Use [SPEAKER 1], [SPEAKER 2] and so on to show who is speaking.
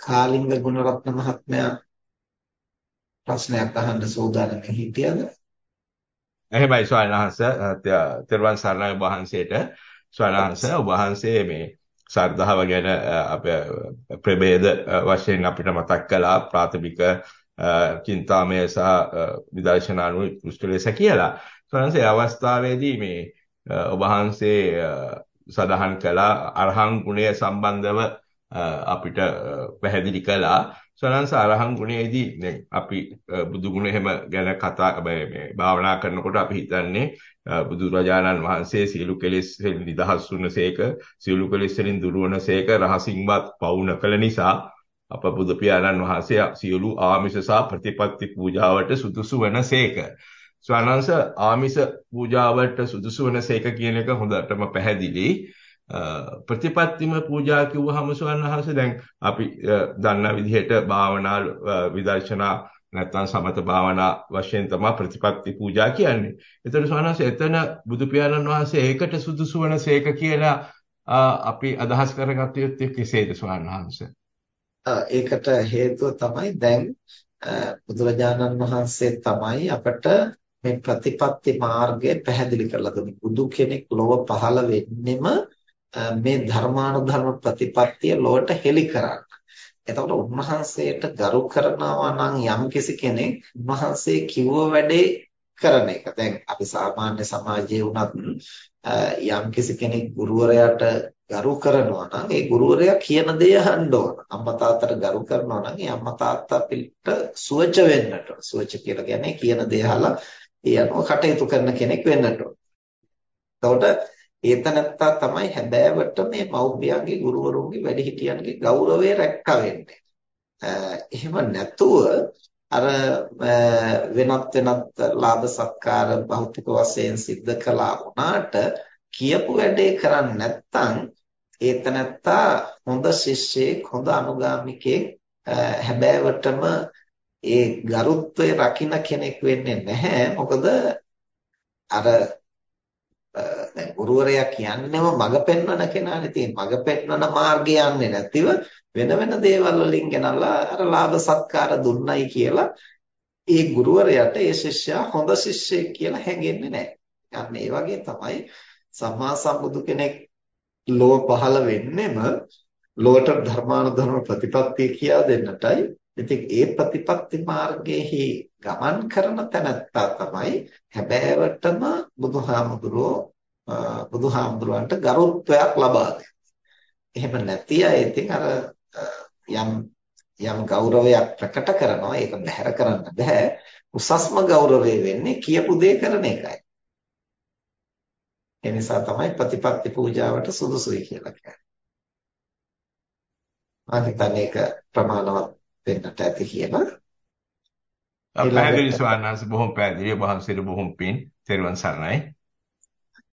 [SPEAKER 1] කාලිංග ගුණරත්න මහත්මයා ප්‍රශ්නයක් අහන්න සූදානම් හිටියද?
[SPEAKER 2] එහෙමයි ස්වාමීන් වහන්සේ තෙරුවන් සරණයි වහන්සේට ස්වාමීන් වහන්සේ ඔබ වහන්සේ මේ ශ්‍රද්ධාව ගැන අපේ ප්‍රභේද වශයෙන් අපිට මතක් කළා ප්‍රාථමික චින්තාමය සහ විදර්ශනානු කුෂ්ඨලේස කියලා. ස්වාමීන් වහන්සේ අවස්ථාවේදී මේ ඔබ වහන්සේ සඳහන් කළා අරහං ගුණය සම්බන්ධව අපිට පැහැදිලි කළා. සනන්ස අරහං ගුණයේදී දැන් අපි බුදු ගුණ එහෙම ගැන කතා මේ භාවනා කරනකොට අපි හිතන්නේ බුදුරජාණන් වහන්සේ සියලු කෙලෙස් වලින් නිදහස් වුණසේක සියලු කෙලෙස් වලින් දුර වුණසේක රහසින්වත් පවු නොකළ නිසා අප බුදු පියාණන් වහන්සේ සියලු ආමිෂ සහ ප්‍රතිපත්ති පූජාවට සුදුසු වනසේක ස්වනංශ ආමිෂ පූජාවට සුදුසු වනසේක කියන එක හොඳටම පැහැදිලි. ප්‍රතිපත්තිම පූජා කිව්වහම සවන්නහස දැන් අපි දන්න විදිහට භාවනා විදර්ශනා නැත්නම් සමත භාවනා වශයෙන් තමයි ප්‍රතිපත්ති පූජා කියන්නේ. ඒතර සවන්නහස එතන බුදු පියාණන් වහන්සේ ඒකට සුදුසු වන සේක කියලා අපි අදහස් කරගත්ත යුත්තේ කෙසේද සවන්නහස?
[SPEAKER 1] ඒකට හේතුව තමයි දැන් බුදුරජාණන් වහන්සේ තමයි අපට මේ ප්‍රතිපත්ති මාර්ගය පැහැදිලි කරලා දුන්නේ. බුදු කෙනෙක් ලොව පහළ වෙන්නෙම මේ ධර්මානුධර්ම ප්‍රතිපත්තිය ලොවට හෙළි කරන්න. එතකොට උන්වහන්සේට ගරු කරනවා නම් යම්කිසි කෙනෙක් උන්වහන්සේ කිව්ව වැඩේ කරන එක. දැන් අපි සාමාන්‍ය සමාජයේ වුණත් යම්කිසි කෙනෙක් ගුරුවරයාට ගරු කරනවා නම් ඒ ගුරුවරයා කියන දේ අහන්න ඕන. අම්මා තාත්තට ගරු කරනවා නම් ඒ අම්මා තාත්තා පිට සුවච වෙන්නට. සුවච කියලා කියන්නේ කියන දේ අහලා ඒ අනුව කටයුතු කරන කෙනෙක් වෙන්නට ඕන. එතකොට ඒතනත්තා තමයි හැබෑවට මේ මව්පියන්ගේ ගුරුවරුන්ගේ වැඩිහිටියන්ගේ ගෞරවය රැක්කා වෙන්නේ. එහෙම නැතුව අර වෙනත් වෙනත් ලාභ සත්කාර භෞතික වශයෙන් සිද්ධ කළා වුණාට කියපු වැඩේ කරන්නේ නැත්නම් ඒතනත්තා හොඳ ශිෂ්‍යයෙක් හොඳ අනුගාමිකයෙක් හැබෑවටම ඒ ගරුත්වය රකින්න කෙනෙක් වෙන්නේ නැහැ මොකද අර දැන් ගුරුවරයා කියන්නේම මඟ පෙන්වන කෙනානේ තියෙන මඟ පෙන්වන මාර්ගය යන්නේ නැතිව වෙන වෙන දේවල් වලින් ගෙනල්ලා අර ලාභ සත්කාර දුන්නයි කියලා ඒ ගුරුවරයාට ඒ ශිෂ්‍යයා හොඳ ශිෂ්‍යයෙක් කියලා හැඟෙන්නේ නැහැ. අන්න ඒ වගේ තමයි සම්මා සම්බුදු කෙනෙක් ලෝක පහළ වෙන්නෙම ලෝකට ධර්මානුධර්ම ප්‍රතිපත්තිය කියා දෙන්නටයි. ඉතින් ඒ ප්‍රතිපත්ති මාර්ගයේහි ගමන් කරන තැනත්තා තමයි හැබෑවටම බුදුහාමුදුරුවෝ බුදුහාමුදුරුවන්ට ගරුත්වයක් ලබා එහෙම නැති අය ඉතින් අර යම් යම් ගෞරවයක් ප්‍රකට කරනවා. ඒක බැහැර කරන්න බෑ. උසස්ම ගෞරවය වෙන්නේ කියපු දේ කරන එකයි. ඒ නිසා තමයි ප්‍රතිපත්ති පූජාවට සුදුසුයි කියලා කියන්නේ. මම හිතන්නේ ඒක ප්‍රමාණවත් වෙන්නට ඇති කියලා.
[SPEAKER 2] පැහැදිලි ස්වාමීන් වහන්සේ බොහොම පැහැදිලි වහන්සේට බොහොම පින් තෙරුවන් සරණයි.